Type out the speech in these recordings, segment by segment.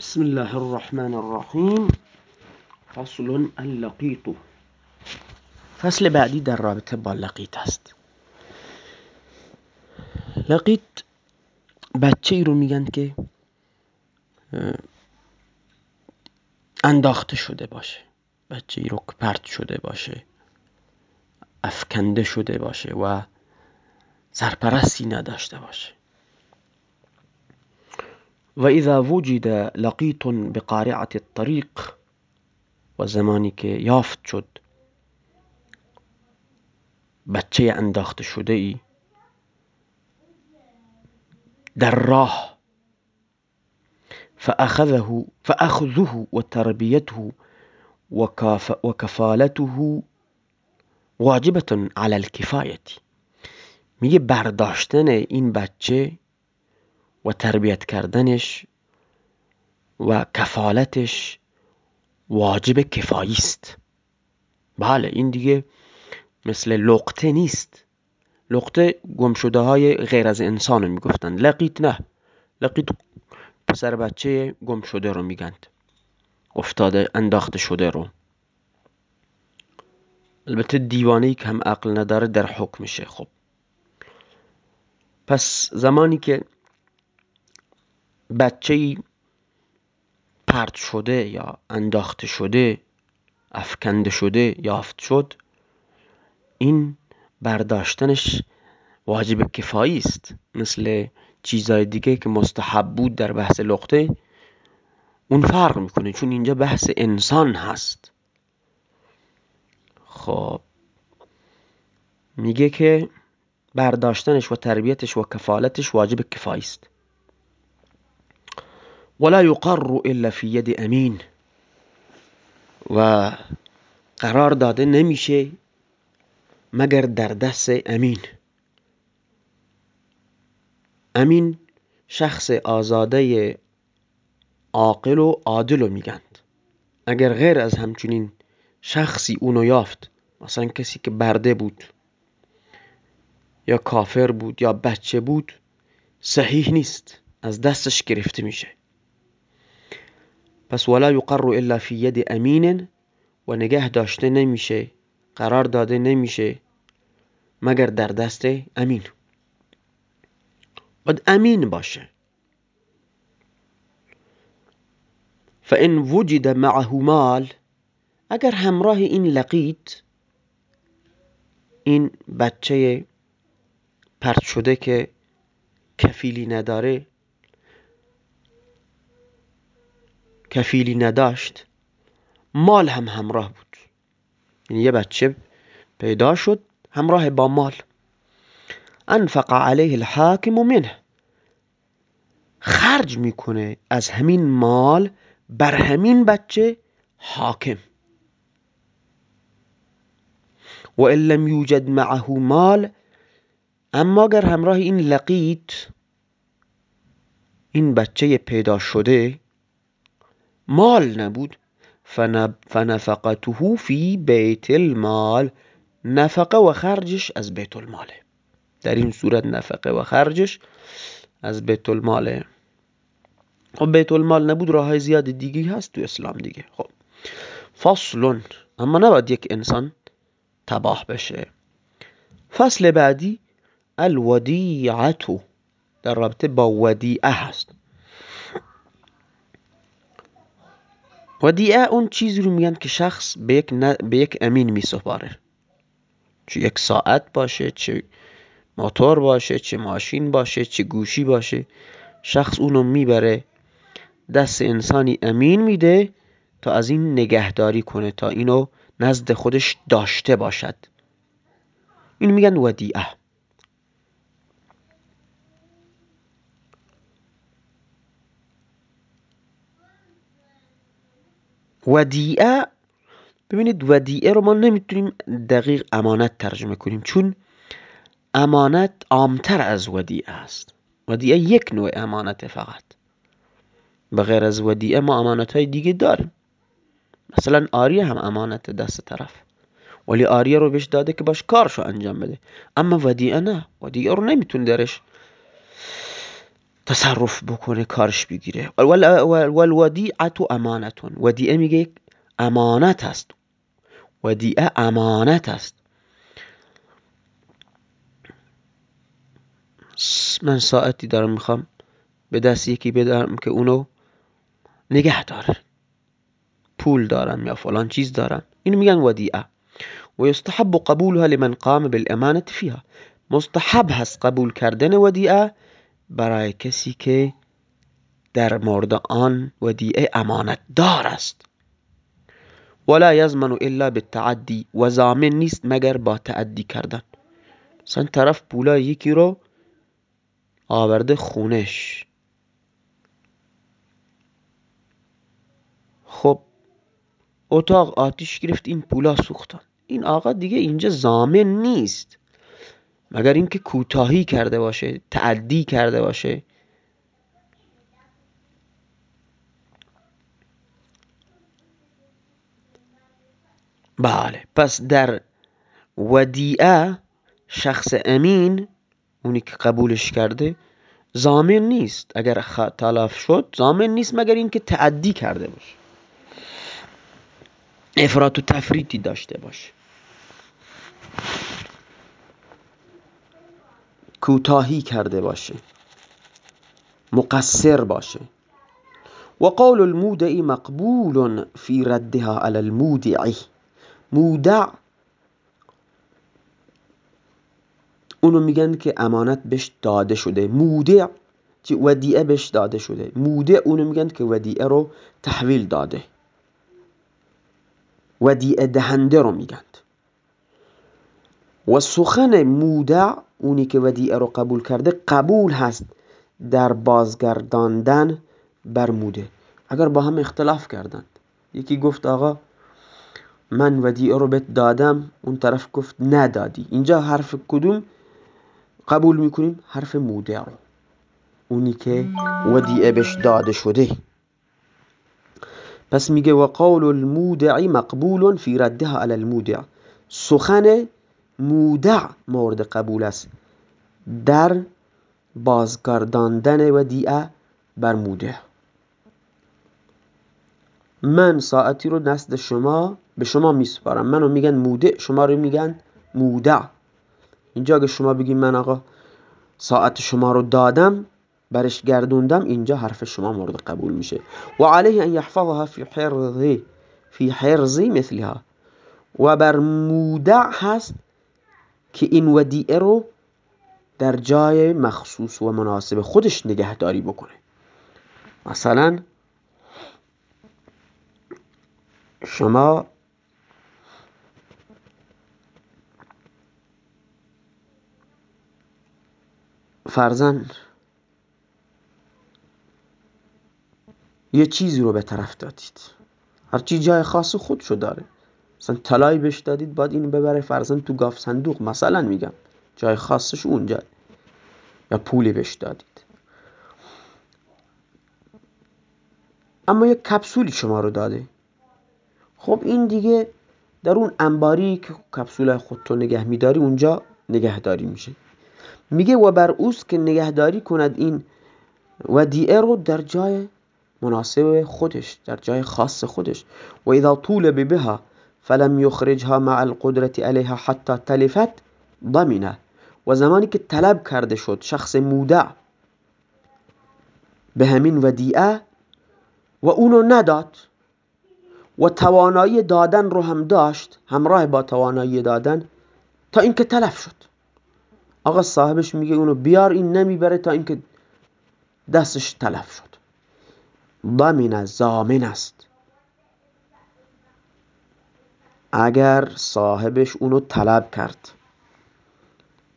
بسم الله الرحمن الرحیم فصل اللقیط فصل بعدی در رابطه با لقیط است لقیط بچه ای رو میگن که انداخته شده باشه بچه ای رو پرت شده باشه افکنده شده باشه و سرپرستی نداشته باشه وإذا وجد لقيط بقارعة الطريق و زمانی که یافت شد. بچه انداخته شده ای در راه فأخذه فأخذه وتربيته وكفالته واجبة على الكفاية. میگه برداشتن این بچه و تربیت کردنش و کفالتش واجب کفایی است. بله این دیگه مثل لقطه نیست. لقطه گمشده های غیر از انسان رو می‌گفتن. لقیت نه. لقیت پسر بچه گم شده رو میگند. افتاده انداخته شده رو. البته دیوانه که هم عقل نداره در حکمشه. خب. پس زمانی که بچه پرت شده یا انداخته شده افکنده شده یافت شد این برداشتنش واجب کفایی است. مثل چیزهای دیگه که مستحب بود در بحث لقطه اون فرق می‌کنه چون اینجا بحث انسان هست. خب میگه که برداشتنش و تربیتش و کفالتش واجب کفایی است. ولا يقر الا في ید امین و قرار داده نمیشه مگر در دست امین. امین شخص آزاده عاقل و عادل میگند. اگر غیر از همچنین شخصی اونو یافت مثلا کسی که برده بود یا کافر بود یا بچه بود صحیح نیست از دستش گرفته میشه. پس ولا یقر الا فی ید امین و نگه داشته نمیشه قرار داده نمیشه مگر در دست امین. باید امین باشه. فان وجد معه مال اگر همراه این لقیط این بچه پرت شده که کفیلی نداره کفیلی نداشت مال هم همراه بود. یعنی یه بچه پیدا شد همراه با مال. انفق علیه الحاکم منه. خرج می‌کنه از همین مال بر همین بچه حاکم. و ان لم یوجد معه مال اما اگر همراه این لقیط این بچه پیدا شده مال نبود. فنفقته فی بیت المال. نفقه و خرجش از بیت الماله در این صورت نفقه و خرجش از بیت الماله خب بیت المال نبود راه های زیاد دیگه هست تو اسلام دیگه. خب. فصل. اما نباید یک انسان تباه بشه. فصل بعدی الودیعتو در رابطه با ودیعه هست. ودیعه اون چیزی رو میگن که شخص به یک, به یک امین میسپاره. چه یک ساعت باشه چه موتور باشه چه ماشین باشه چه گوشی باشه شخص اونو می‌بره دست انسانی امین میده تا از این نگهداری کنه تا اینو نزد خودش داشته باشد. این میگن ودیعه. ودیعه ببینید ودیعه رو ما نمی‌تونیم دقیق امانت ترجمه کنیم چون امانت عامتر از ودیعه است. ودیعه یک نوع امانت فقط. بغیر از ودیعه ما امانت های دیگه داریم. مثلا آریه هم امانت دست طرف. ولی آریه رو بهش داده که باش کارشو انجام بده. اما ودیعه نه. ودیعه رو نمیتون درش تصرف بکنه کارش بگیره. والودیعت امانتون. ودیعه میگه امانت است. ودیعه امانت است. من ساعتی دارم می‌خوام. به دست یکی بدارم که اونو نگه داره پول دارم یا فلان چیز دارم. اینو میگن ودیعه. و یستحب قبولها لمن قام بالامانه فيها مستحب هست قبول کردن ودیعه. برای کسی که در مورد آن ودیعه امانت دار است. ولا یزمن الا بالتعدی و زامن نیست مگر با تعدی کردن. مثلا طرف پولا یکی رو آورده خونش. خب اتاق آتیش گرفت این پولا سوختن. این آقا دیگه اینجا زامن نیست. مگر اینکه کوتاهی کرده باشه تعدی کرده باشه. بله پس در ودیعه شخص امین اونی که قبولش کرده زامن نیست. اگر تلاف شد زامن نیست مگر اینکه تعدی کرده باشه. افراط و تفریطی داشته باشه. کوتاهی کرده باشه. مقصر باشه. و قول المودع مقبول في ردها على المودع. مودع اونو میگن که امانت بهش داده شده. مودع که ودیعه بهش داده شده. مودع اونو میگن که ودیعه رو تحویل داده. ودیعه دهنده رو میگند و سخن مودع اونی که ودیعه رو قبول کرده قبول هست در بازگرداندن بر موده. اگر با هم اختلاف کردند. یکی گفت آقا من ودیعه رو بهت دادم اون طرف گفت ندادی. اینجا حرف کدوم؟ قبول می‌کنیم؟ حرف مودع رو. اونی که ودیعه بهش داده شده. پس میگه و قول المودع مقبول فی ردها على المودع. سخن مودع مورد قبول است. در بازگرداندن ودیعه بر مودع من ساعتی رو نسل شما به شما میسپارم. منو میگن مودع شما رو میگن مودع اینجا اگه شما بگیم من آقا ساعت شما رو دادم برش گردوندم اینجا حرف شما مورد قبول میشه. و علیه ان یحفظها فی حرزی فی حرزی مثلها و بر مودع هست که این ودیعه رو در جای مخصوص و مناسب خودش نگهداری بکنه. مثلا شما فرزن یه چیزی رو به طرف دادید. هرچی جای خاص خودشو داره. مثلا طلایی بهش دادید باید اینو ببره فرزن تو گاف صندوق. مثلا میگم جای خاصش اونجا. یا پولی بهش دادید. اما یک کپسولی شما رو داده. خب این دیگه در اون انباری که کپسول خودتو نگه میداری اونجا نگهداری میشه. میگه و بر اوست که نگهداری کند این ودیعه رو در جای مناسب خودش در جای خاص خودش. و اذا طول بها فلم يخرجها مع القدرة عليها حتى تلفت ضمنه. و زمانی که طلب کرده شد شخص مودع به همین ودیعه و اونو نداد و توانایی دادن رو هم داشت همراه با توانایی دادن تا اینکه تلف شد. آقا صاحبش میگه اونو بیار این نمی‌بره تا اینکه دستش تلف شد. ضمن زامن است. اگر صاحبش اونو طلب کرد.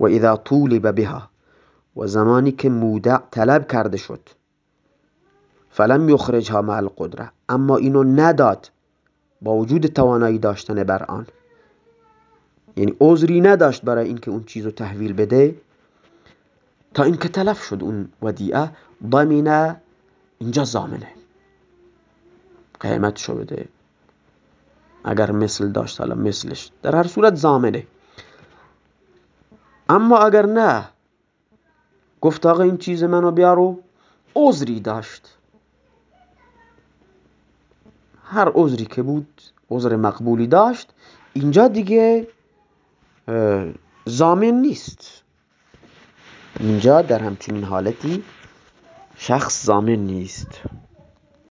و اذا طولب بها. و زمانی که مودع طلب کرده شد. فلم یخرجها مع القدره اما اینو نداد با وجود توانایی داشتن بر آن. یعنی عذری نداشت برای اینکه اون چیزو تحویل بده. تا اینکه تلف شد اون ودیعه ضمنه اینجا زامنه قیمتشو بده. اگر مثل داشت حالا مثلش. در هر صورت زامنه. اما اگر نه گفت آقا این چیز منو بیارو. عذری داشت. هر عذری که بود عذر مقبولی داشت. اینجا دیگه زامن نیست. اینجا در همچنین حالتی شخص زامن نیست.